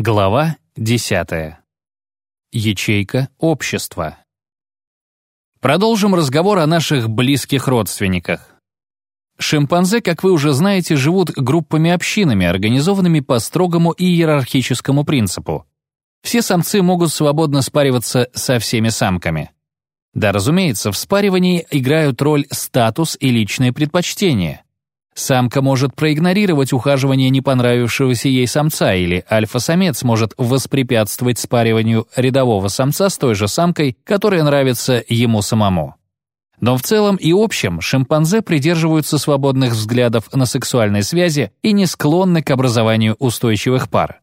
Глава 10. Ячейка общества. Продолжим разговор о наших близких родственниках. Шимпанзе, как вы уже знаете, живут группами-общинами, организованными по строгому иерархическому принципу. Все самцы могут свободно спариваться со всеми самками. Да, разумеется, в спаривании играют роль статус и личные предпочтения. Самка может проигнорировать ухаживание не понравившегося ей самца, или альфа-самец может воспрепятствовать спариванию рядового самца с той же самкой, которая нравится ему самому. Но в целом и общем шимпанзе придерживаются свободных взглядов на сексуальные связи и не склонны к образованию устойчивых пар.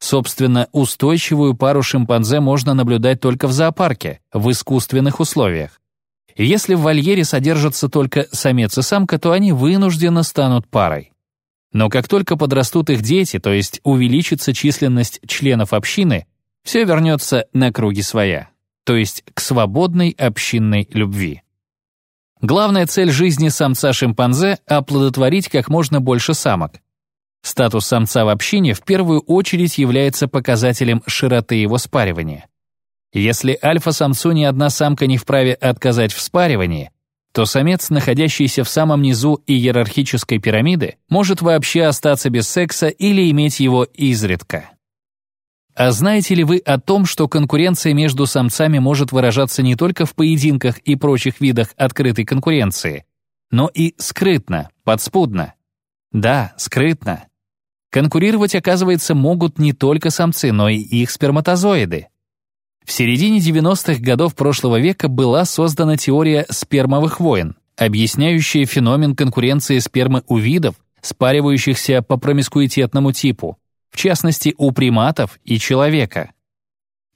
Собственно, устойчивую пару шимпанзе можно наблюдать только в зоопарке, в искусственных условиях. И если в вольере содержатся только самец и самка, то они вынужденно станут парой. Но как только подрастут их дети, то есть увеличится численность членов общины, все вернется на круги своя, то есть к свободной общинной любви. Главная цель жизни самца-шимпанзе — оплодотворить как можно больше самок. Статус самца в общине в первую очередь является показателем широты его спаривания. Если альфа-самцу ни одна самка не вправе отказать в спаривании, то самец, находящийся в самом низу иерархической пирамиды, может вообще остаться без секса или иметь его изредка. А знаете ли вы о том, что конкуренция между самцами может выражаться не только в поединках и прочих видах открытой конкуренции, но и скрытно, подспудно? Да, скрытно. Конкурировать, оказывается, могут не только самцы, но и их сперматозоиды. В середине 90-х годов прошлого века была создана теория спермовых войн, объясняющая феномен конкуренции спермы у видов, спаривающихся по промискуитетному типу, в частности, у приматов и человека.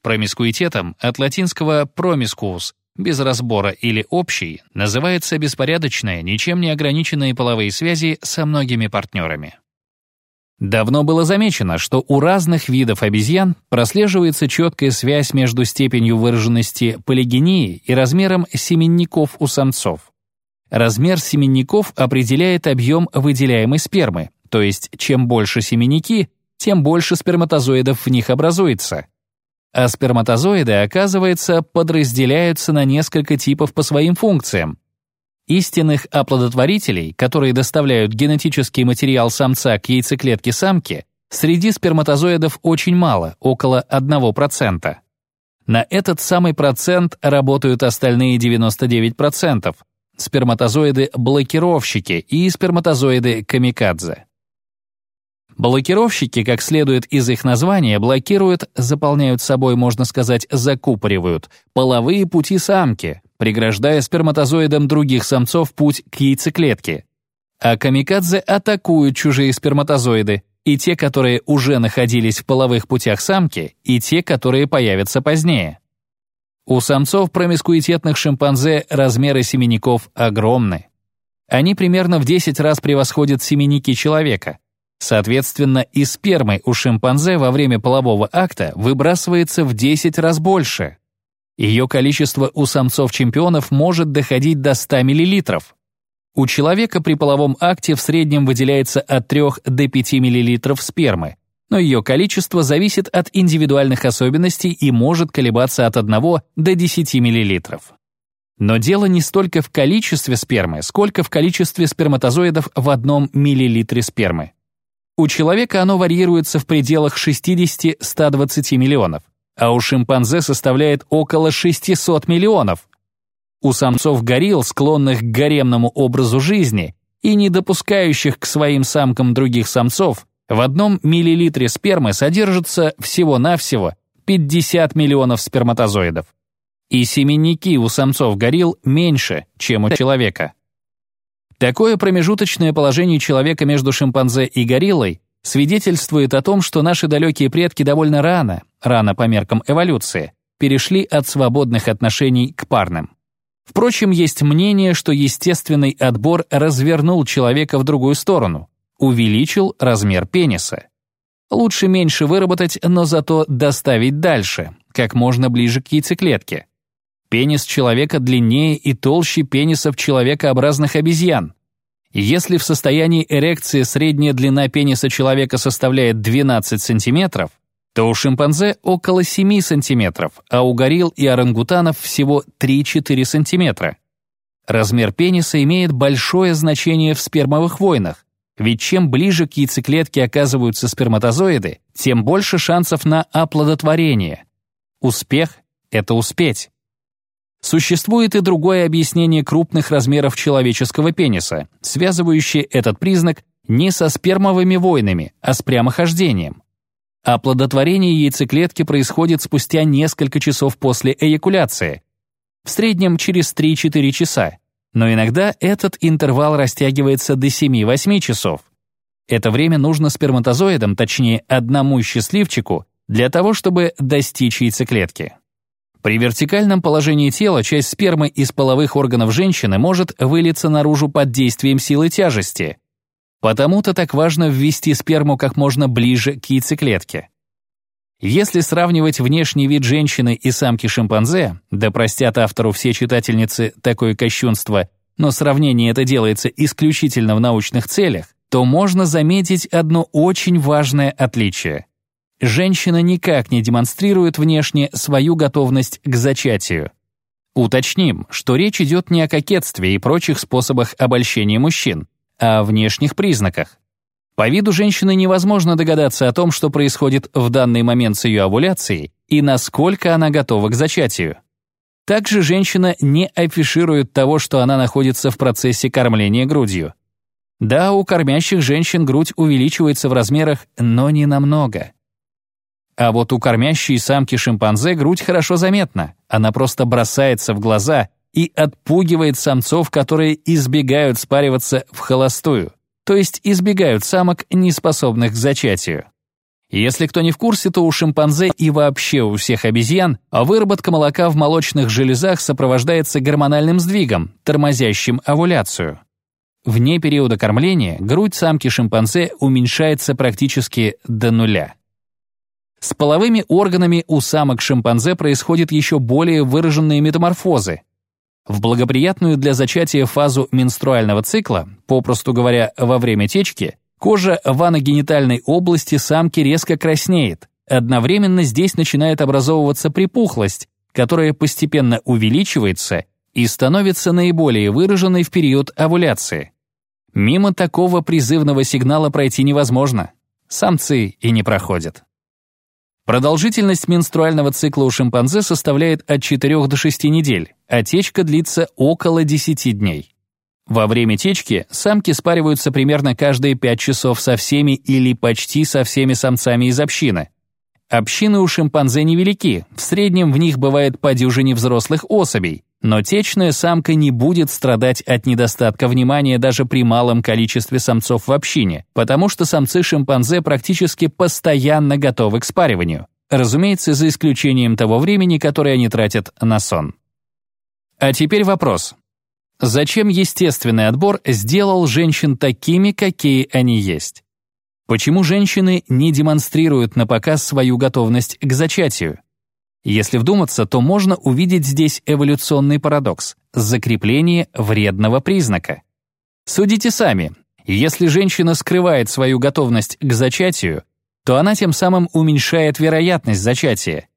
Промискуитетом от латинского promiscuous без разбора или общий называется беспорядочные, ничем не ограниченные половые связи со многими партнерами. Давно было замечено, что у разных видов обезьян прослеживается четкая связь между степенью выраженности полигении и размером семенников у самцов. Размер семенников определяет объем выделяемой спермы, то есть чем больше семенники, тем больше сперматозоидов в них образуется. А сперматозоиды, оказывается, подразделяются на несколько типов по своим функциям, Истинных оплодотворителей, которые доставляют генетический материал самца к яйцеклетке самки, среди сперматозоидов очень мало, около 1%. На этот самый процент работают остальные 99%, сперматозоиды-блокировщики и сперматозоиды-камикадзе. Блокировщики, как следует из их названия, блокируют, заполняют собой, можно сказать, закупоривают половые пути самки, преграждая сперматозоидам других самцов путь к яйцеклетке. А камикадзе атакуют чужие сперматозоиды, и те, которые уже находились в половых путях самки, и те, которые появятся позднее. У самцов промискуитетных шимпанзе размеры семенников огромны. Они примерно в 10 раз превосходят семенники человека. Соответственно, и спермы у шимпанзе во время полового акта выбрасывается в 10 раз больше. Ее количество у самцов-чемпионов может доходить до 100 мл. У человека при половом акте в среднем выделяется от 3 до 5 мл спермы, но ее количество зависит от индивидуальных особенностей и может колебаться от 1 до 10 мл. Но дело не столько в количестве спермы, сколько в количестве сперматозоидов в одном миллилитре спермы. У человека оно варьируется в пределах 60-120 миллионов а у шимпанзе составляет около 600 миллионов. У самцов горилл, склонных к гаремному образу жизни и не допускающих к своим самкам других самцов, в одном миллилитре спермы содержится всего-навсего 50 миллионов сперматозоидов. И семенники у самцов горилл меньше, чем у человека. Такое промежуточное положение человека между шимпанзе и гориллой свидетельствует о том, что наши далекие предки довольно рано, рано по меркам эволюции, перешли от свободных отношений к парным. Впрочем, есть мнение, что естественный отбор развернул человека в другую сторону, увеличил размер пениса. Лучше меньше выработать, но зато доставить дальше, как можно ближе к яйцеклетке. Пенис человека длиннее и толще пенисов человекообразных обезьян. Если в состоянии эрекции средняя длина пениса человека составляет 12 сантиметров, то у шимпанзе около 7 см, а у горилл и орангутанов всего 3-4 см. Размер пениса имеет большое значение в спермовых войнах, ведь чем ближе к яйцеклетке оказываются сперматозоиды, тем больше шансов на оплодотворение. Успех — это успеть. Существует и другое объяснение крупных размеров человеческого пениса, связывающее этот признак не со спермовыми войнами, а с прямохождением. Оплодотворение яйцеклетки происходит спустя несколько часов после эякуляции, в среднем через 3-4 часа, но иногда этот интервал растягивается до 7-8 часов. Это время нужно сперматозоидам, точнее одному счастливчику, для того, чтобы достичь яйцеклетки. При вертикальном положении тела часть спермы из половых органов женщины может вылиться наружу под действием силы тяжести. Потому-то так важно ввести сперму как можно ближе к яйцеклетке. Если сравнивать внешний вид женщины и самки-шимпанзе, да простят автору все читательницы такое кощунство, но сравнение это делается исключительно в научных целях, то можно заметить одно очень важное отличие женщина никак не демонстрирует внешне свою готовность к зачатию. Уточним, что речь идет не о кокетстве и прочих способах обольщения мужчин, о внешних признаках. По виду женщины невозможно догадаться о том, что происходит в данный момент с ее овуляцией и насколько она готова к зачатию. Также женщина не афиширует того, что она находится в процессе кормления грудью. Да, у кормящих женщин грудь увеличивается в размерах, но не намного. А вот у кормящей самки шимпанзе грудь хорошо заметна. Она просто бросается в глаза и отпугивает самцов, которые избегают спариваться в холостую, то есть избегают самок, не способных к зачатию. Если кто не в курсе, то у шимпанзе и вообще у всех обезьян выработка молока в молочных железах сопровождается гормональным сдвигом, тормозящим овуляцию. Вне периода кормления грудь самки шимпанзе уменьшается практически до нуля. С половыми органами у самок-шимпанзе происходят еще более выраженные метаморфозы. В благоприятную для зачатия фазу менструального цикла, попросту говоря, во время течки, кожа в аногенитальной области самки резко краснеет. Одновременно здесь начинает образовываться припухлость, которая постепенно увеличивается и становится наиболее выраженной в период овуляции. Мимо такого призывного сигнала пройти невозможно. Самцы и не проходят. Продолжительность менструального цикла у шимпанзе составляет от 4 до 6 недель, а течка длится около 10 дней. Во время течки самки спариваются примерно каждые 5 часов со всеми или почти со всеми самцами из общины. Общины у шимпанзе невелики, в среднем в них бывает по дюжине взрослых особей, но течная самка не будет страдать от недостатка внимания даже при малом количестве самцов в общине, потому что самцы-шимпанзе практически постоянно готовы к спариванию. Разумеется, за исключением того времени, которое они тратят на сон. А теперь вопрос. Зачем естественный отбор сделал женщин такими, какие они есть? Почему женщины не демонстрируют на показ свою готовность к зачатию? Если вдуматься, то можно увидеть здесь эволюционный парадокс — закрепление вредного признака. Судите сами. Если женщина скрывает свою готовность к зачатию, то она тем самым уменьшает вероятность зачатия.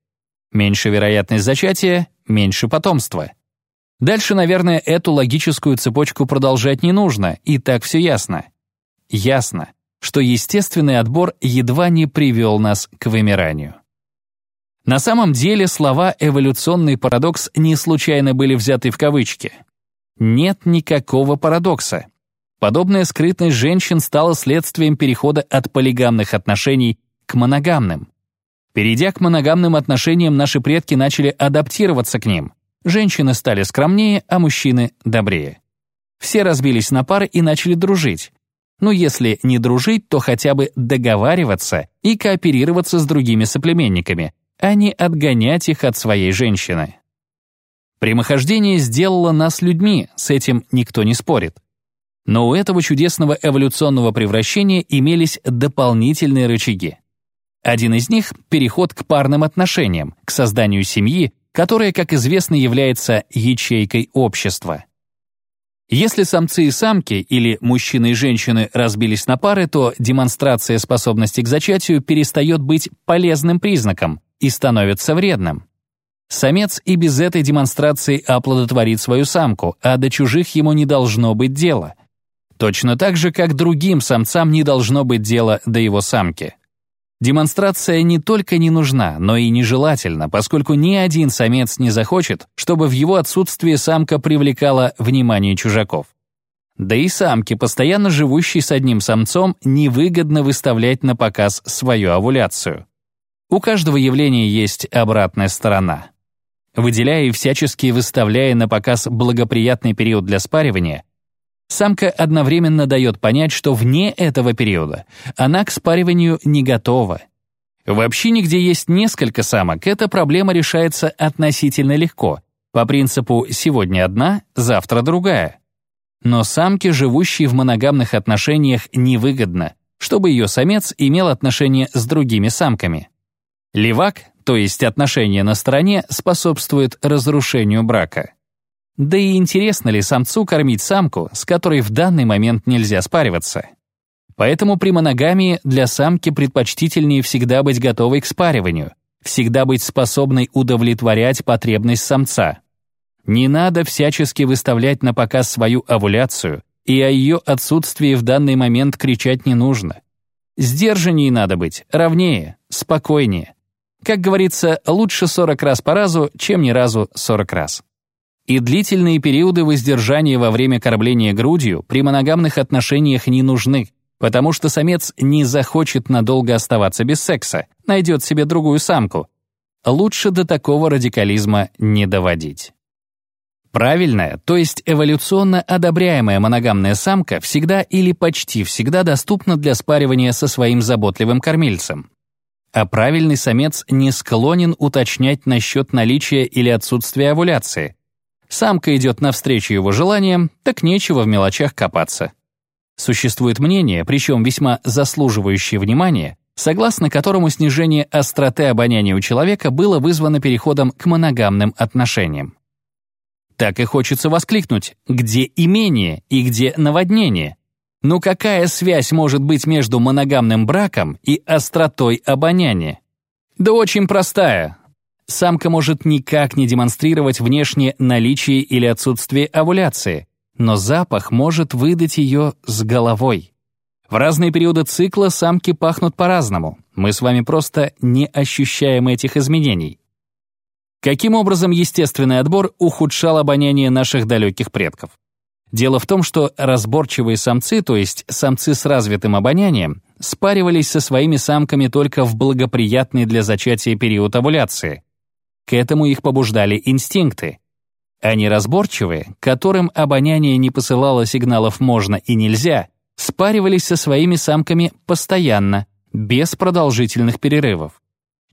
Меньше вероятность зачатия — меньше потомства. Дальше, наверное, эту логическую цепочку продолжать не нужно, и так все ясно. Ясно, что естественный отбор едва не привел нас к вымиранию. На самом деле слова «эволюционный парадокс» не случайно были взяты в кавычки. Нет никакого парадокса. Подобная скрытность женщин стала следствием перехода от полигамных отношений к моногамным. Перейдя к моногамным отношениям, наши предки начали адаптироваться к ним. Женщины стали скромнее, а мужчины — добрее. Все разбились на пары и начали дружить. Ну, если не дружить, то хотя бы договариваться и кооперироваться с другими соплеменниками, а не отгонять их от своей женщины. Прямохождение сделало нас людьми, с этим никто не спорит. Но у этого чудесного эволюционного превращения имелись дополнительные рычаги. Один из них — переход к парным отношениям, к созданию семьи, которая, как известно, является ячейкой общества. Если самцы и самки или мужчины и женщины разбились на пары, то демонстрация способности к зачатию перестает быть полезным признаком и становится вредным. Самец и без этой демонстрации оплодотворит свою самку, а до чужих ему не должно быть дела. Точно так же, как другим самцам не должно быть дела до его самки. Демонстрация не только не нужна, но и нежелательна, поскольку ни один самец не захочет, чтобы в его отсутствии самка привлекала внимание чужаков. Да и самке, постоянно живущей с одним самцом, невыгодно выставлять на показ свою овуляцию. У каждого явления есть обратная сторона. Выделяя и всячески выставляя на показ благоприятный период для спаривания, самка одновременно дает понять, что вне этого периода она к спариванию не готова. В общине, где есть несколько самок, эта проблема решается относительно легко, по принципу «сегодня одна, завтра другая». Но самке, живущей в моногамных отношениях, невыгодно, чтобы ее самец имел отношения с другими самками. Левак, то есть отношения на стороне, способствует разрушению брака. Да и интересно ли самцу кормить самку, с которой в данный момент нельзя спариваться? Поэтому при моногамии для самки предпочтительнее всегда быть готовой к спариванию, всегда быть способной удовлетворять потребность самца. Не надо всячески выставлять на показ свою овуляцию, и о ее отсутствии в данный момент кричать не нужно. Сдержаннее надо быть, ровнее, спокойнее. Как говорится, лучше 40 раз по разу, чем ни разу 40 раз. И длительные периоды воздержания во время кормления грудью при моногамных отношениях не нужны, потому что самец не захочет надолго оставаться без секса, найдет себе другую самку. Лучше до такого радикализма не доводить. Правильная, то есть эволюционно одобряемая моногамная самка всегда или почти всегда доступна для спаривания со своим заботливым кормильцем. А правильный самец не склонен уточнять насчет наличия или отсутствия овуляции, Самка идет навстречу его желаниям, так нечего в мелочах копаться. Существует мнение, причем весьма заслуживающее внимания, согласно которому снижение остроты обоняния у человека было вызвано переходом к моногамным отношениям. Так и хочется воскликнуть, где имение и где наводнение? Ну какая связь может быть между моногамным браком и остротой обоняния? Да очень простая, Самка может никак не демонстрировать внешне наличие или отсутствие овуляции, но запах может выдать ее с головой. В разные периоды цикла самки пахнут по-разному. Мы с вами просто не ощущаем этих изменений. Каким образом естественный отбор ухудшал обоняние наших далеких предков? Дело в том, что разборчивые самцы, то есть самцы с развитым обонянием, спаривались со своими самками только в благоприятный для зачатия период овуляции, к этому их побуждали инстинкты. Они разборчивые, которым обоняние не посылало сигналов «можно» и «нельзя», спаривались со своими самками постоянно, без продолжительных перерывов.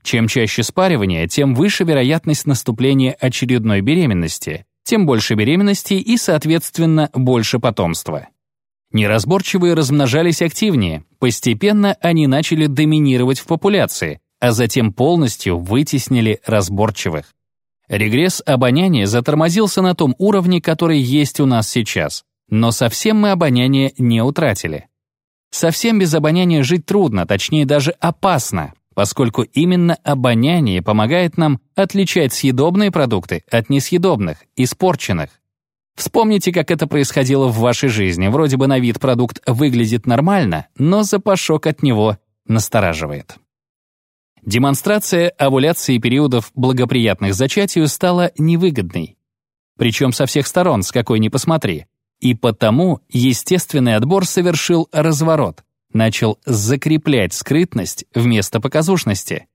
Чем чаще спаривание, тем выше вероятность наступления очередной беременности, тем больше беременностей и, соответственно, больше потомства. Неразборчивые размножались активнее, постепенно они начали доминировать в популяции, а затем полностью вытеснили разборчивых. Регресс обоняния затормозился на том уровне, который есть у нас сейчас, но совсем мы обоняние не утратили. Совсем без обоняния жить трудно, точнее даже опасно, поскольку именно обоняние помогает нам отличать съедобные продукты от несъедобных, испорченных. Вспомните, как это происходило в вашей жизни. Вроде бы на вид продукт выглядит нормально, но запашок от него настораживает. Демонстрация овуляции периодов благоприятных зачатию стала невыгодной. Причем со всех сторон, с какой ни посмотри. И потому естественный отбор совершил разворот, начал закреплять скрытность вместо показушности.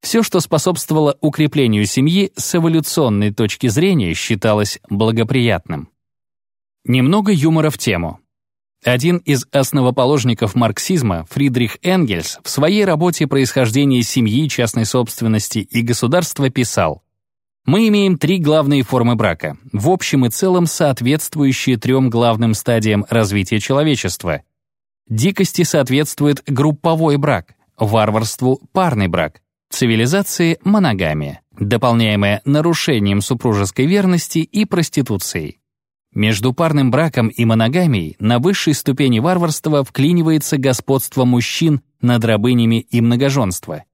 Все, что способствовало укреплению семьи с эволюционной точки зрения, считалось благоприятным. Немного юмора в тему. Один из основоположников марксизма, Фридрих Энгельс, в своей работе «Происхождение семьи, частной собственности и государства» писал «Мы имеем три главные формы брака, в общем и целом соответствующие трем главным стадиям развития человечества. Дикости соответствует групповой брак, варварству — парный брак, цивилизации — моногамия, дополняемая нарушением супружеской верности и проституцией. Между парным браком и моногамией на высшей ступени варварства вклинивается господство мужчин над рабынями и многоженство.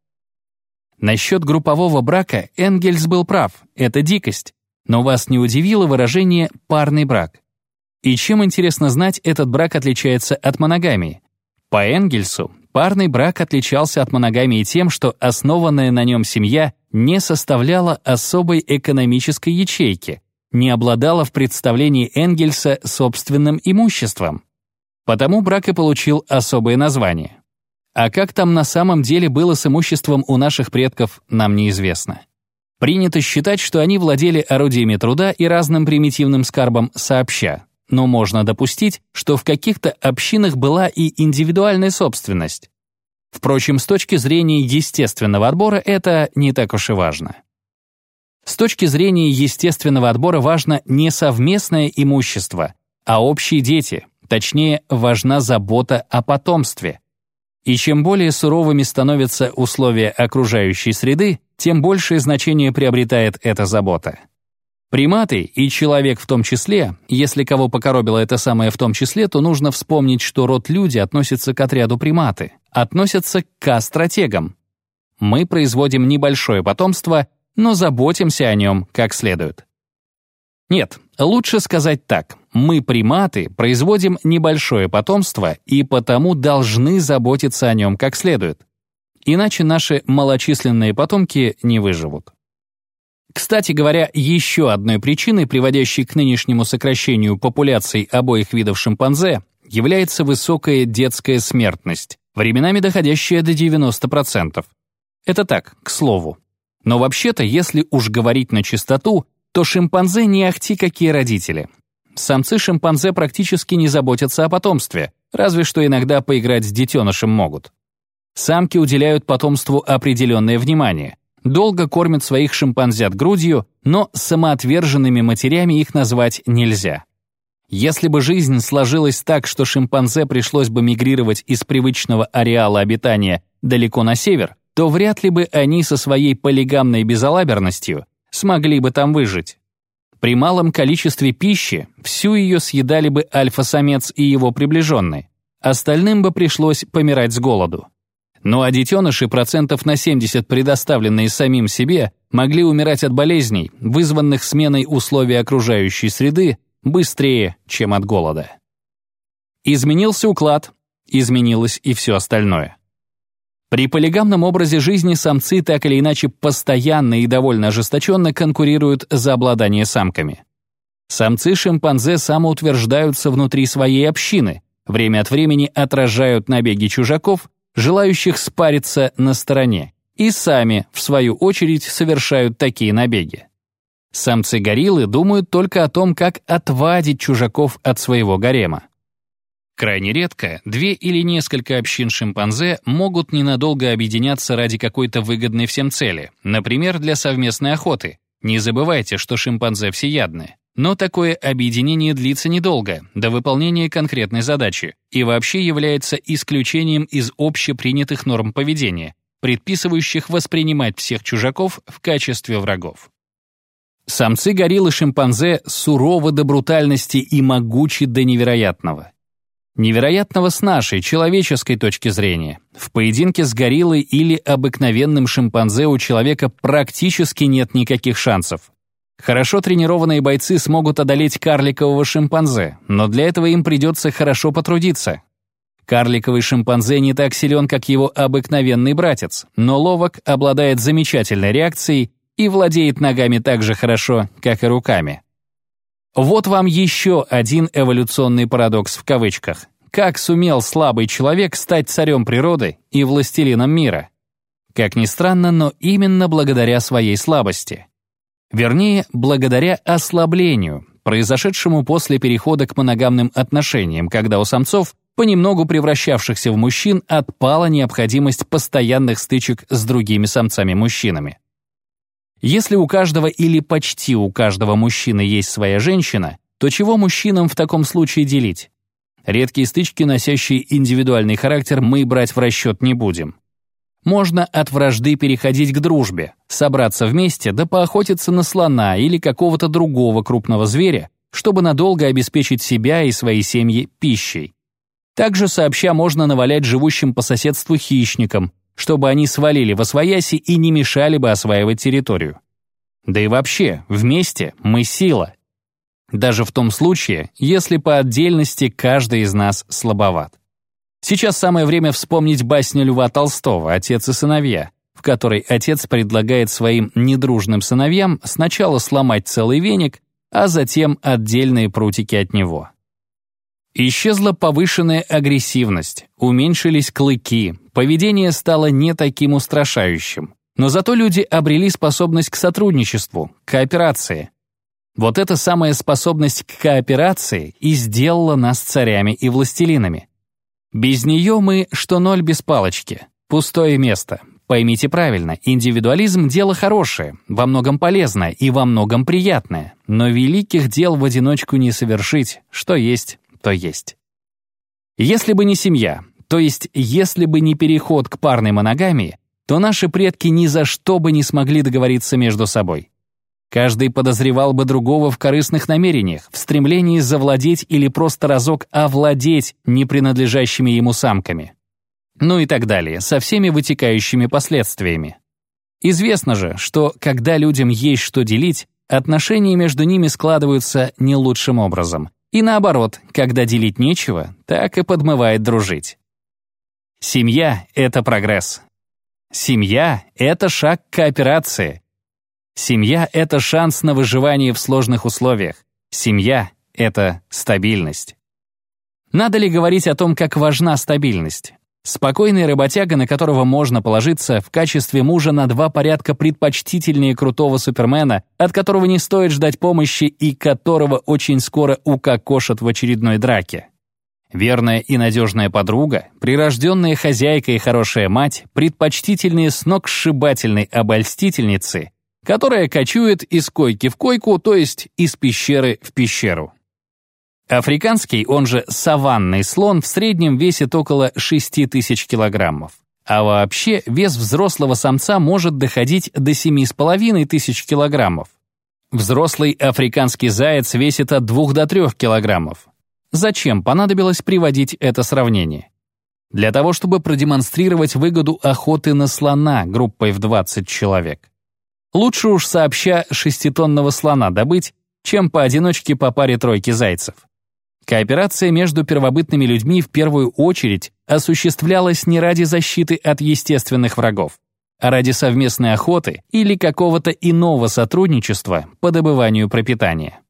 Насчет группового брака Энгельс был прав, это дикость, но вас не удивило выражение «парный брак». И чем, интересно знать, этот брак отличается от моногамии? По Энгельсу, парный брак отличался от моногамии тем, что основанная на нем семья не составляла особой экономической ячейки, не обладала в представлении Энгельса собственным имуществом. Потому брак и получил особое название. А как там на самом деле было с имуществом у наших предков, нам неизвестно. Принято считать, что они владели орудиями труда и разным примитивным скарбом сообща, но можно допустить, что в каких-то общинах была и индивидуальная собственность. Впрочем, с точки зрения естественного отбора это не так уж и важно. С точки зрения естественного отбора важно не совместное имущество, а общие дети, точнее, важна забота о потомстве. И чем более суровыми становятся условия окружающей среды, тем большее значение приобретает эта забота. Приматы, и человек в том числе, если кого покоробило это самое в том числе, то нужно вспомнить, что род люди относится к отряду приматы, относятся к стратегам. Мы производим небольшое потомство, но заботимся о нем как следует. Нет, лучше сказать так. Мы, приматы, производим небольшое потомство и потому должны заботиться о нем как следует. Иначе наши малочисленные потомки не выживут. Кстати говоря, еще одной причиной, приводящей к нынешнему сокращению популяций обоих видов шимпанзе, является высокая детская смертность, временами доходящая до 90%. Это так, к слову. Но вообще-то, если уж говорить на чистоту, то шимпанзе не ахти какие родители. Самцы шимпанзе практически не заботятся о потомстве, разве что иногда поиграть с детенышем могут. Самки уделяют потомству определенное внимание, долго кормят своих шимпанзят грудью, но самоотверженными матерями их назвать нельзя. Если бы жизнь сложилась так, что шимпанзе пришлось бы мигрировать из привычного ареала обитания далеко на север, то вряд ли бы они со своей полигамной безалаберностью смогли бы там выжить. При малом количестве пищи всю ее съедали бы альфа-самец и его приближенные. Остальным бы пришлось помирать с голоду. Ну а детеныши, процентов на 70 предоставленные самим себе, могли умирать от болезней, вызванных сменой условий окружающей среды, быстрее, чем от голода. Изменился уклад, изменилось и все остальное. При полигамном образе жизни самцы так или иначе постоянно и довольно ожесточенно конкурируют за обладание самками. Самцы шимпанзе самоутверждаются внутри своей общины, время от времени отражают набеги чужаков, желающих спариться на стороне, и сами, в свою очередь, совершают такие набеги. Самцы-гориллы думают только о том, как отвадить чужаков от своего гарема. Крайне редко две или несколько общин шимпанзе могут ненадолго объединяться ради какой-то выгодной всем цели, например, для совместной охоты. Не забывайте, что шимпанзе всеядны. Но такое объединение длится недолго, до выполнения конкретной задачи, и вообще является исключением из общепринятых норм поведения, предписывающих воспринимать всех чужаков в качестве врагов. Самцы гориллы шимпанзе суровы до брутальности и могучи до невероятного. Невероятного с нашей, человеческой точки зрения. В поединке с гориллой или обыкновенным шимпанзе у человека практически нет никаких шансов. Хорошо тренированные бойцы смогут одолеть карликового шимпанзе, но для этого им придется хорошо потрудиться. Карликовый шимпанзе не так силен, как его обыкновенный братец, но ловок, обладает замечательной реакцией и владеет ногами так же хорошо, как и руками. Вот вам еще один эволюционный парадокс в кавычках. Как сумел слабый человек стать царем природы и властелином мира? Как ни странно, но именно благодаря своей слабости. Вернее, благодаря ослаблению, произошедшему после перехода к моногамным отношениям, когда у самцов, понемногу превращавшихся в мужчин, отпала необходимость постоянных стычек с другими самцами-мужчинами. Если у каждого или почти у каждого мужчины есть своя женщина, то чего мужчинам в таком случае делить? Редкие стычки, носящие индивидуальный характер, мы брать в расчет не будем. Можно от вражды переходить к дружбе, собраться вместе да поохотиться на слона или какого-то другого крупного зверя, чтобы надолго обеспечить себя и свои семьи пищей. Также сообща можно навалять живущим по соседству хищникам, чтобы они свалили во свояси и не мешали бы осваивать территорию. Да и вообще, вместе мы сила. Даже в том случае, если по отдельности каждый из нас слабоват. Сейчас самое время вспомнить басню Льва Толстого «Отец и сыновья», в которой отец предлагает своим недружным сыновьям сначала сломать целый веник, а затем отдельные прутики от него. Исчезла повышенная агрессивность, уменьшились клыки, поведение стало не таким устрашающим. Но зато люди обрели способность к сотрудничеству, кооперации. Вот эта самая способность к кооперации и сделала нас царями и властелинами. Без нее мы, что ноль без палочки, пустое место. Поймите правильно, индивидуализм — дело хорошее, во многом полезное и во многом приятное, но великих дел в одиночку не совершить, что есть, то есть. Если бы не семья, то есть если бы не переход к парной моногамии, то наши предки ни за что бы не смогли договориться между собой. Каждый подозревал бы другого в корыстных намерениях, в стремлении завладеть или просто разок овладеть непринадлежащими ему самками. Ну и так далее, со всеми вытекающими последствиями. Известно же, что когда людям есть что делить, отношения между ними складываются не лучшим образом, и наоборот, когда делить нечего, так и подмывает дружить. Семья — это прогресс. Семья — это шаг к кооперации. Семья — это шанс на выживание в сложных условиях. Семья — это стабильность. Надо ли говорить о том, как важна стабильность? Спокойный работяга, на которого можно положиться, в качестве мужа на два порядка предпочтительнее крутого супермена, от которого не стоит ждать помощи и которого очень скоро укокошат в очередной драке. Верная и надежная подруга, прирожденная хозяйка и хорошая мать, предпочтительнее сногсшибательной обольстительницы, которая кочует из койки в койку, то есть из пещеры в пещеру. Африканский, он же саванный слон, в среднем весит около 6 тысяч килограммов. А вообще вес взрослого самца может доходить до 7,5 тысяч килограммов. Взрослый африканский заяц весит от 2 до 3 килограммов. Зачем понадобилось приводить это сравнение? Для того, чтобы продемонстрировать выгоду охоты на слона группой в 20 человек. Лучше уж сообща шеститонного слона добыть, чем поодиночке по паре тройки зайцев. Кооперация между первобытными людьми в первую очередь осуществлялась не ради защиты от естественных врагов, а ради совместной охоты или какого-то иного сотрудничества по добыванию пропитания.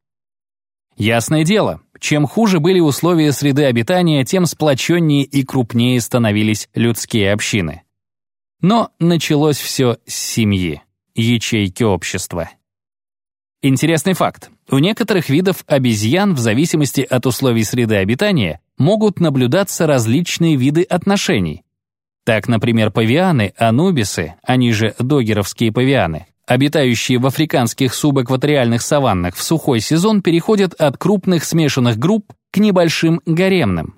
Ясное дело, чем хуже были условия среды обитания, тем сплоченнее и крупнее становились людские общины. Но началось все с семьи, ячейки общества. Интересный факт. У некоторых видов обезьян в зависимости от условий среды обитания могут наблюдаться различные виды отношений. Так, например, павианы, анубисы, они же догеровские павианы, обитающие в африканских субэкваториальных саваннах в сухой сезон переходят от крупных смешанных групп к небольшим гаремным.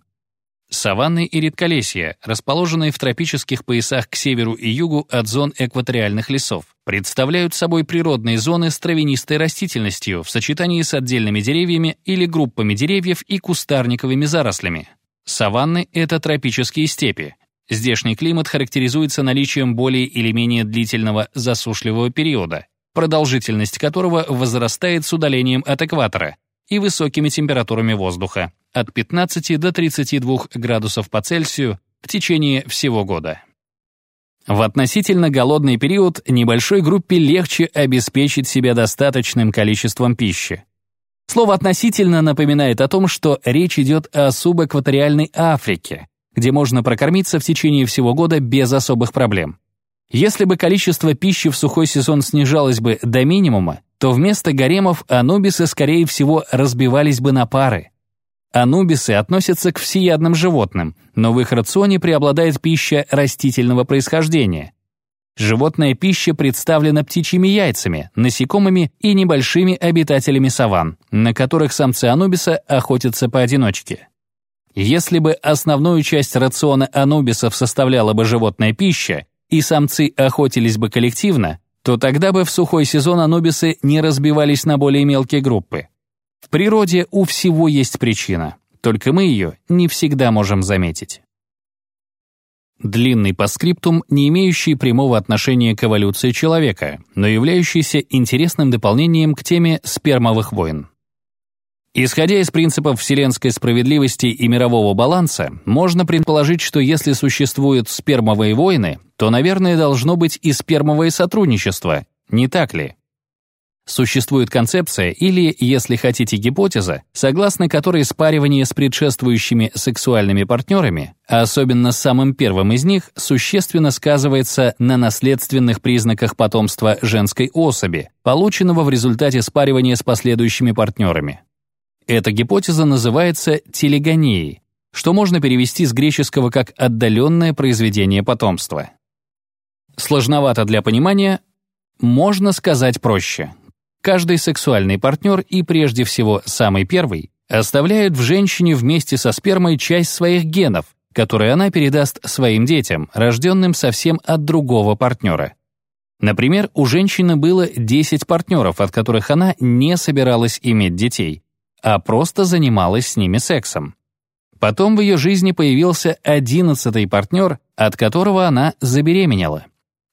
Саванны и редколесья, расположенные в тропических поясах к северу и югу от зон экваториальных лесов, представляют собой природные зоны с травянистой растительностью в сочетании с отдельными деревьями или группами деревьев и кустарниковыми зарослями. Саванны — это тропические степи. Здешний климат характеризуется наличием более или менее длительного засушливого периода, продолжительность которого возрастает с удалением от экватора, и высокими температурами воздуха от 15 до 32 градусов по Цельсию в течение всего года. В относительно голодный период небольшой группе легче обеспечить себя достаточным количеством пищи. Слово «относительно» напоминает о том, что речь идет о субэкваториальной Африке, где можно прокормиться в течение всего года без особых проблем. Если бы количество пищи в сухой сезон снижалось бы до минимума, то вместо гаремов анубисы, скорее всего, разбивались бы на пары. Анубисы относятся к всеядным животным, но в их рационе преобладает пища растительного происхождения. Животная пища представлена птичьими яйцами, насекомыми и небольшими обитателями саван, на которых самцы анубиса охотятся поодиночке. Если бы основную часть рациона анубисов составляла бы животная пища, и самцы охотились бы коллективно, то тогда бы в сухой сезон анубисы не разбивались на более мелкие группы. В природе у всего есть причина, только мы ее не всегда можем заметить. Длинный паскриптум, не имеющий прямого отношения к эволюции человека, но являющийся интересным дополнением к теме спермовых войн. Исходя из принципов вселенской справедливости и мирового баланса, можно предположить, что если существуют спермовые войны, то, наверное, должно быть и спермовое сотрудничество, не так ли? Существует концепция или, если хотите, гипотеза, согласно которой спаривание с предшествующими сексуальными партнерами, а особенно самым первым из них, существенно сказывается на наследственных признаках потомства женской особи, полученного в результате спаривания с последующими партнерами. Эта гипотеза называется телегонией, что можно перевести с греческого как «отдаленное произведение потомства». Сложновато для понимания, можно сказать проще. Каждый сексуальный партнер и прежде всего самый первый оставляет в женщине вместе со спермой часть своих генов, которые она передаст своим детям, рожденным совсем от другого партнера. Например, у женщины было 10 партнеров, от которых она не собиралась иметь детей, а просто занималась с ними сексом. Потом в ее жизни появился одиннадцатый партнер, от которого она забеременела.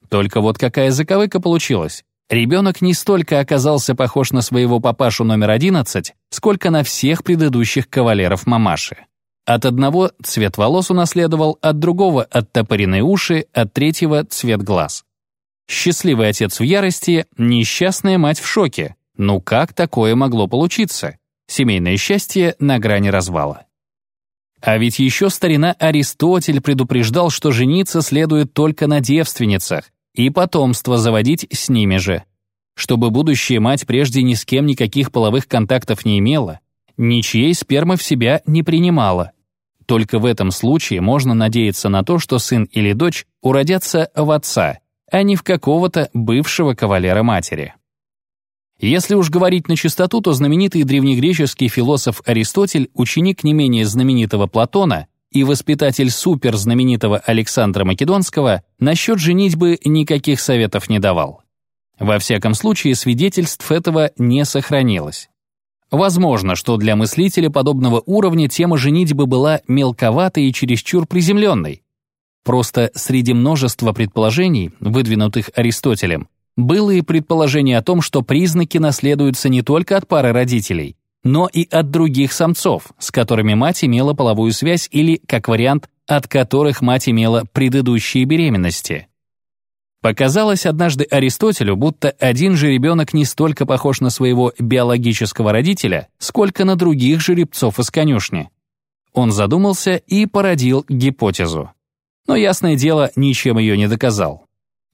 Только вот какая заковыка получилась. Ребенок не столько оказался похож на своего папашу номер 11, сколько на всех предыдущих кавалеров мамаши. От одного цвет волос унаследовал, от другого — оттопыренные уши, от третьего — цвет глаз. Счастливый отец в ярости, несчастная мать в шоке. Ну как такое могло получиться? Семейное счастье на грани развала. А ведь еще старина Аристотель предупреждал, что жениться следует только на девственницах и потомство заводить с ними же. Чтобы будущая мать прежде ни с кем никаких половых контактов не имела, ничьей спермы в себя не принимала. Только в этом случае можно надеяться на то, что сын или дочь уродятся в отца, а не в какого-то бывшего кавалера матери. Если уж говорить на чистоту, то знаменитый древнегреческий философ Аристотель, ученик не менее знаменитого Платона и воспитатель суперзнаменитого Александра Македонского, насчет женитьбы никаких советов не давал. Во всяком случае, свидетельств этого не сохранилось. Возможно, что для мыслителя подобного уровня тема женитьбы была мелковатой и чересчур приземленной. Просто среди множества предположений, выдвинутых Аристотелем, было и предположение о том, что признаки наследуются не только от пары родителей, но и от других самцов, с которыми мать имела половую связь или, как вариант, от которых мать имела предыдущие беременности. Показалось однажды Аристотелю, будто один же ребенок не столько похож на своего биологического родителя, сколько на других жеребцов из конюшни. Он задумался и породил гипотезу. Но, ясное дело, ничем ее не доказал.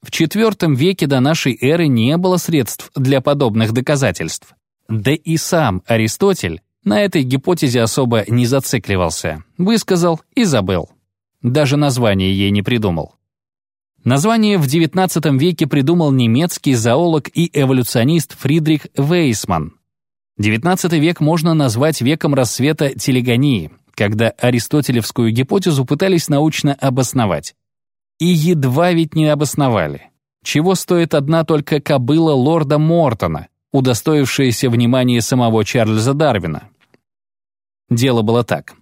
В IV веке до нашей эры не было средств для подобных доказательств. Да и сам Аристотель на этой гипотезе особо не зацикливался, высказал и забыл. Даже название ей не придумал. Название в XIX веке придумал немецкий зоолог и эволюционист Фридрих Вейсман. XIX век можно назвать веком рассвета телегонии, когда аристотелевскую гипотезу пытались научно обосновать. И едва ведь не обосновали. Чего стоит одна только кобыла лорда Мортона, удостоившаяся внимания самого Чарльза Дарвина. Дело было так.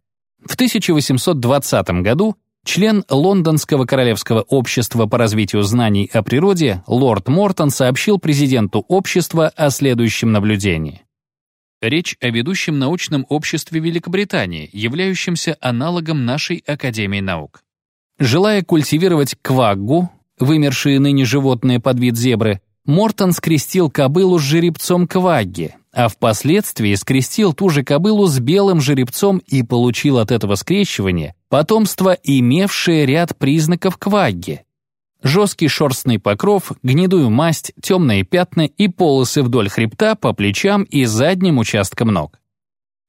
В 1820 году член Лондонского королевского общества по развитию знаний о природе лорд Мортон сообщил президенту общества о следующем наблюдении. Речь о ведущем научном обществе Великобритании, являющемся аналогом нашей Академии наук. Желая культивировать кваггу, вымершие ныне животные под вид зебры, Мортон скрестил кобылу с жеребцом квагги, а впоследствии скрестил ту же кобылу с белым жеребцом и получил от этого скрещивания потомство, имевшее ряд признаков квагги. Жесткий шерстный покров, гнедую масть, темные пятна и полосы вдоль хребта, по плечам и задним участкам ног.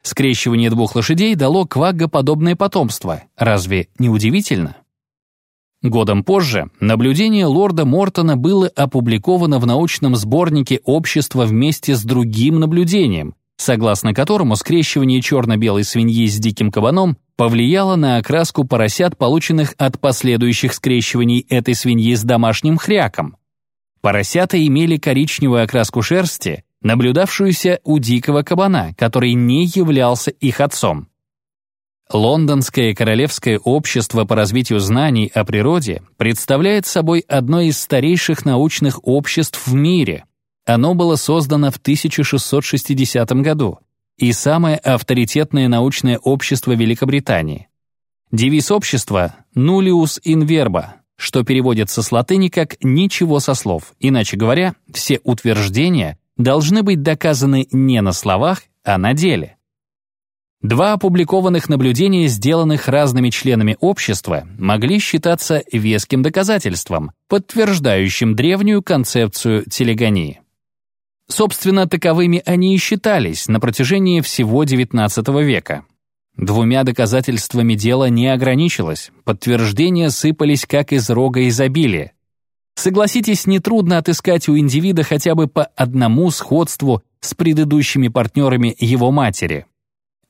Скрещивание двух лошадей дало квагга подобное потомство. Разве не удивительно? Годом позже наблюдение лорда Мортона было опубликовано в научном сборнике общества вместе с другим наблюдением, согласно которому скрещивание черно-белой свиньи с диким кабаном повлияло на окраску поросят, полученных от последующих скрещиваний этой свиньи с домашним хряком. Поросята имели коричневую окраску шерсти, наблюдавшуюся у дикого кабана, который не являлся их отцом. Лондонское королевское общество по развитию знаний о природе представляет собой одно из старейших научных обществ в мире. Оно было создано в 1660 году и самое авторитетное научное общество Великобритании. Девиз общества «Nullius in verba», что переводится с латыни как «ничего со слов», иначе говоря, все утверждения должны быть доказаны не на словах, а на деле. Два опубликованных наблюдения, сделанных разными членами общества, могли считаться веским доказательством, подтверждающим древнюю концепцию телегонии. Собственно, таковыми они и считались на протяжении всего XIX века. Двумя доказательствами дело не ограничилось, подтверждения сыпались как из рога изобилия. Согласитесь, нетрудно отыскать у индивида хотя бы по одному сходству с предыдущими партнерами его матери.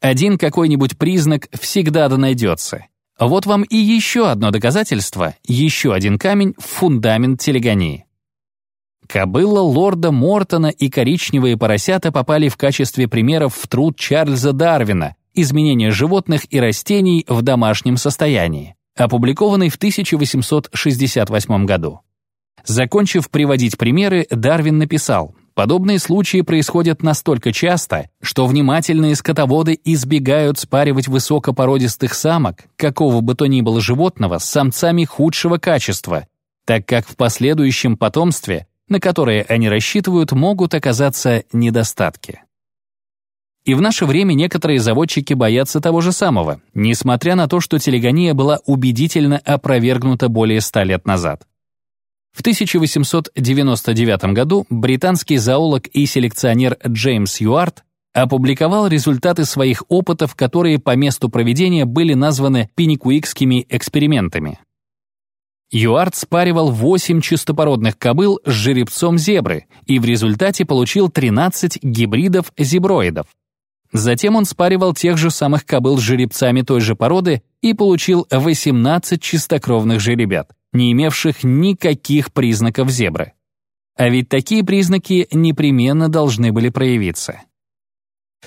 Один какой-нибудь признак всегда да найдется. Вот вам и еще одно доказательство, еще один камень в фундамент телегонии. Кобыла лорда Мортона и коричневые поросята попали в качестве примеров в труд Чарльза Дарвина «Изменение животных и растений в домашнем состоянии», опубликованный в 1868 году. Закончив приводить примеры, Дарвин написал, подобные случаи происходят настолько часто, что внимательные скотоводы избегают спаривать высокопородистых самок, какого бы то ни было животного, с самцами худшего качества, так как в последующем потомстве на которые они рассчитывают, могут оказаться недостатки. И в наше время некоторые заводчики боятся того же самого, несмотря на то, что телегония была убедительно опровергнута более ста лет назад. В 1899 году британский зоолог и селекционер Джеймс Юарт опубликовал результаты своих опытов, которые по месту проведения были названы пеникуикскими экспериментами. Юарт спаривал 8 чистопородных кобыл с жеребцом зебры и в результате получил 13 гибридов зеброидов. Затем он спаривал тех же самых кобыл с жеребцами той же породы и получил 18 чистокровных жеребят, не имевших никаких признаков зебры. А ведь такие признаки непременно должны были проявиться.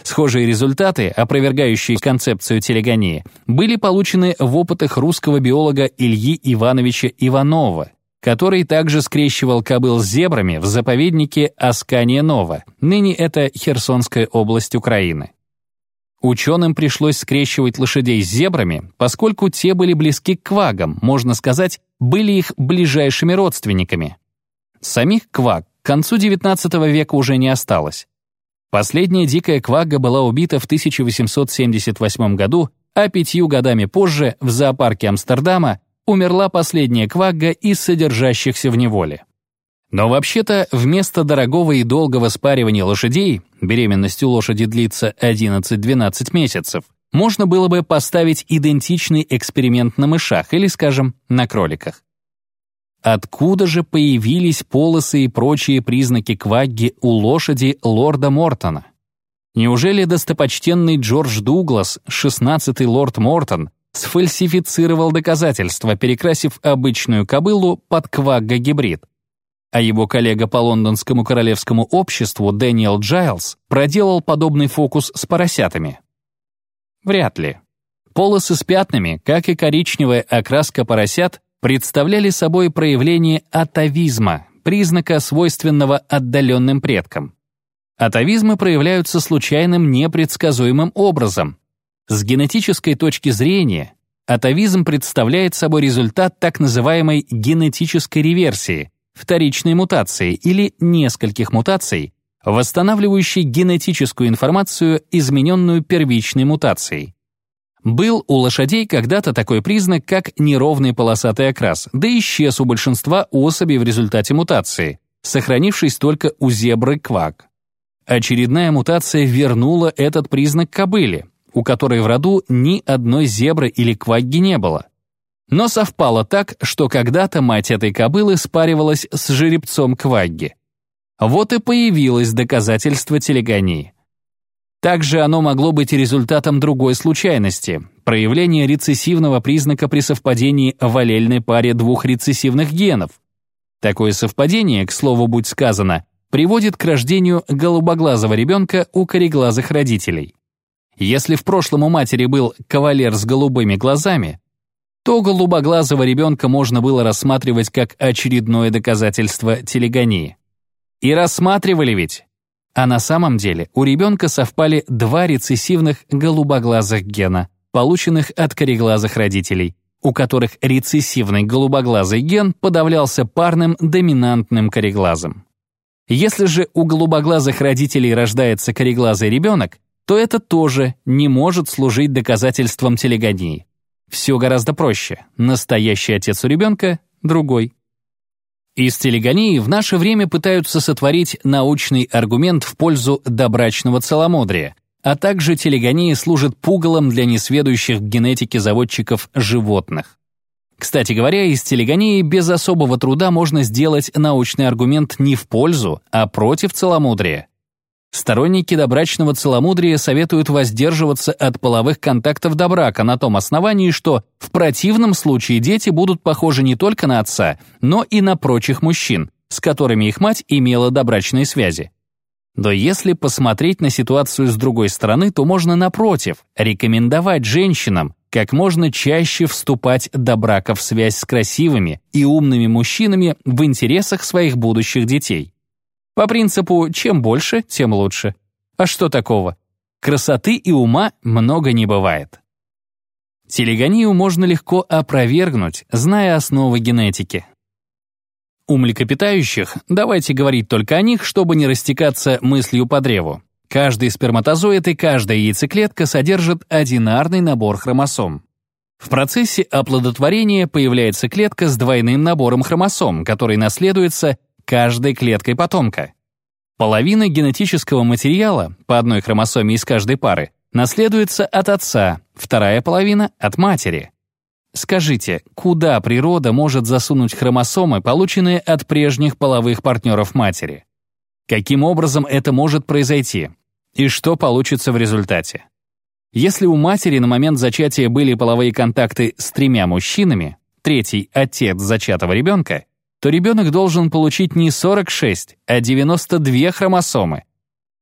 Схожие результаты, опровергающие концепцию телегонии, были получены в опытах русского биолога Ильи Ивановича Иванова, который также скрещивал кобыл с зебрами в заповеднике Аскания-Нова, ныне это Херсонская область Украины. Ученым пришлось скрещивать лошадей с зебрами, поскольку те были близки к квагам, можно сказать, были их ближайшими родственниками. Самих кваг к концу XIX века уже не осталось. Последняя дикая квагга была убита в 1878 году, а пятью годами позже в зоопарке Амстердама умерла последняя квагга из содержащихся в неволе. Но вообще-то вместо дорогого и долгого спаривания лошадей, беременность у лошади длится 11-12 месяцев, можно было бы поставить идентичный эксперимент на мышах или, скажем, на кроликах. Откуда же появились полосы и прочие признаки квагги у лошади лорда Мортона? Неужели достопочтенный Джордж Дуглас, 16-й лорд Мортон, сфальсифицировал доказательства, перекрасив обычную кобылу под квагга-гибрид? А его коллега по лондонскому королевскому обществу Дэниел Джайлз проделал подобный фокус с поросятами? Вряд ли. Полосы с пятнами, как и коричневая окраска поросят, представляли собой проявление атовизма, признака, свойственного отдаленным предкам. Атовизмы проявляются случайным непредсказуемым образом. С генетической точки зрения атовизм представляет собой результат так называемой генетической реверсии, вторичной мутации или нескольких мутаций, восстанавливающей генетическую информацию, измененную первичной мутацией. Был у лошадей когда-то такой признак, как неровный полосатый окрас, да исчез у большинства особей в результате мутации, сохранившись только у зебры квак. Очередная мутация вернула этот признак кобыле, у которой в роду ни одной зебры или квагги не было. Но совпало так, что когда-то мать этой кобылы спаривалась с жеребцом квагги. Вот и появилось доказательство телегонии. Также оно могло быть результатом другой случайности – проявления рецессивного признака при совпадении в аллельной паре двух рецессивных генов. Такое совпадение, к слову будь сказано, приводит к рождению голубоглазого ребенка у кореглазых родителей. Если в прошлом у матери был кавалер с голубыми глазами, то голубоглазого ребенка можно было рассматривать как очередное доказательство телегонии. И рассматривали ведь. А на самом деле у ребенка совпали два рецессивных голубоглазых гена, полученных от кореглазых родителей, у которых рецессивный голубоглазый ген подавлялся парным доминантным кореглазом. Если же у голубоглазых родителей рождается кореглазый ребенок, то это тоже не может служить доказательством телегонии. Все гораздо проще. Настоящий отец у ребенка — другой. Из телегонии в наше время пытаются сотворить научный аргумент в пользу добрачного целомудрия, а также телегония служит пугалом для несведущих в генетике заводчиков животных. Кстати говоря, из телегонии без особого труда можно сделать научный аргумент не в пользу, а против целомудрия. Сторонники добрачного целомудрия советуют воздерживаться от половых контактов до брака на том основании, что в противном случае дети будут похожи не только на отца, но и на прочих мужчин, с которыми их мать имела добрачные связи. Но если посмотреть на ситуацию с другой стороны, то можно, напротив, рекомендовать женщинам как можно чаще вступать до брака в связь с красивыми и умными мужчинами в интересах своих будущих детей. По принципу «чем больше, тем лучше». А что такого? Красоты и ума много не бывает. Телегонию можно легко опровергнуть, зная основы генетики. У млекопитающих, давайте говорить только о них, чтобы не растекаться мыслью по древу. Каждый сперматозоид и каждая яйцеклетка содержат одинарный набор хромосом. В процессе оплодотворения появляется клетка с двойным набором хромосом, который наследуется каждой клеткой потомка. Половина генетического материала, по одной хромосоме из каждой пары, наследуется от отца, вторая половина — от матери. Скажите, куда природа может засунуть хромосомы, полученные от прежних половых партнеров матери? Каким образом это может произойти? И что получится в результате? Если у матери на момент зачатия были половые контакты с тремя мужчинами, третий — отец зачатого ребенка, то ребенок должен получить не 46, а 92 хромосомы.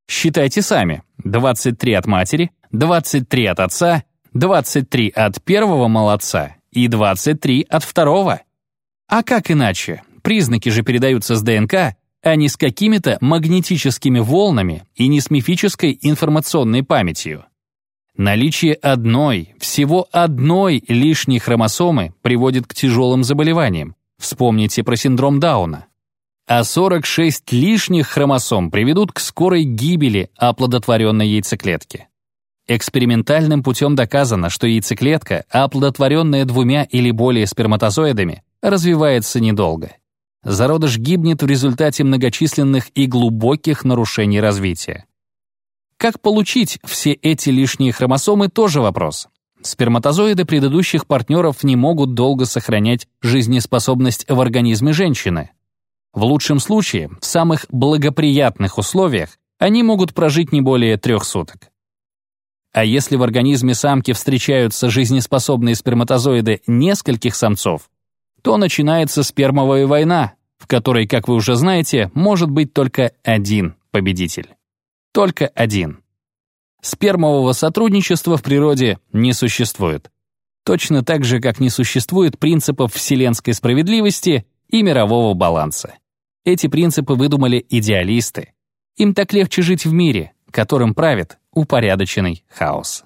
Считайте сами. 23 от матери, 23 от отца, 23 от первого молодца и 23 от второго. А как иначе? Признаки же передаются с ДНК, а не с какими-то магнетическими волнами и не с мифической информационной памятью. Наличие одной, всего одной лишней хромосомы приводит к тяжелым заболеваниям, Вспомните про синдром Дауна. А 46 лишних хромосом приведут к скорой гибели оплодотворенной яйцеклетки. Экспериментальным путем доказано, что яйцеклетка, оплодотворенная двумя или более сперматозоидами, развивается недолго. Зародыш гибнет в результате многочисленных и глубоких нарушений развития. Как получить все эти лишние хромосомы – тоже вопрос. Сперматозоиды предыдущих партнеров не могут долго сохранять жизнеспособность в организме женщины. В лучшем случае, в самых благоприятных условиях, они могут прожить не более трех суток. А если в организме самки встречаются жизнеспособные сперматозоиды нескольких самцов, то начинается спермовая война, в которой, как вы уже знаете, может быть только один победитель. Только один. Спермового сотрудничества в природе не существует. Точно так же, как не существует принципов вселенской справедливости и мирового баланса. Эти принципы выдумали идеалисты. Им так легче жить в мире, которым правит упорядоченный хаос.